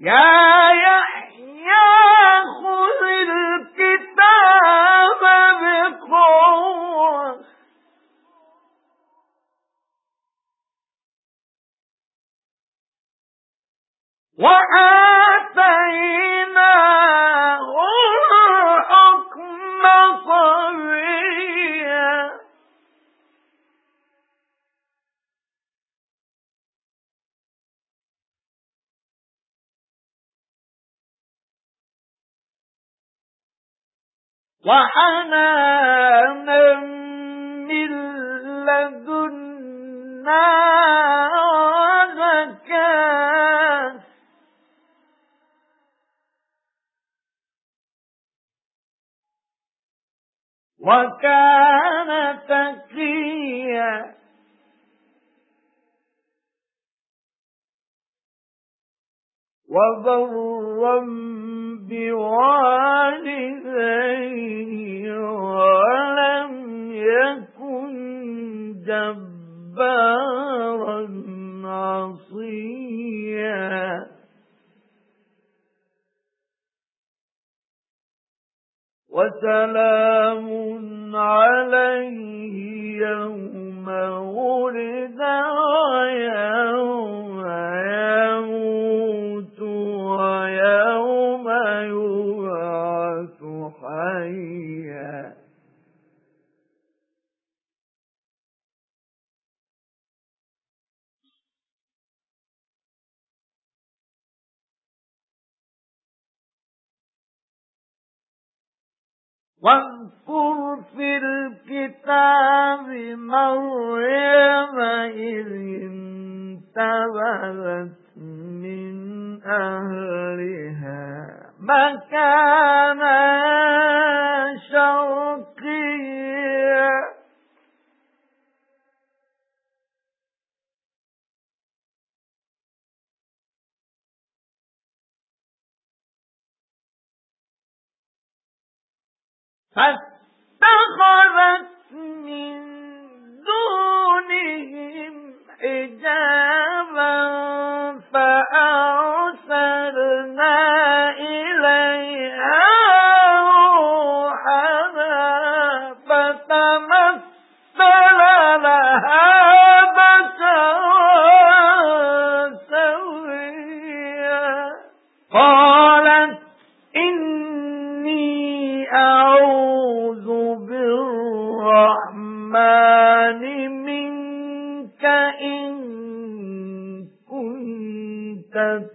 يا يحيى خذ الكتاب بقوة. وآتيناه وحنانا من لدنا وزكاة وكان تقيا. وبرا بوالديه ولم يكن جبارا عصيا وسلام عليه يوم ولد واذكر في الكتاب مريم إذ انتبذت من أهلها مكانا فاتخذت من دونهم حجابا فأرسلنا إليها روحنا فتمثل لها بشرا سويا. قالت إني أعوذ إن كنت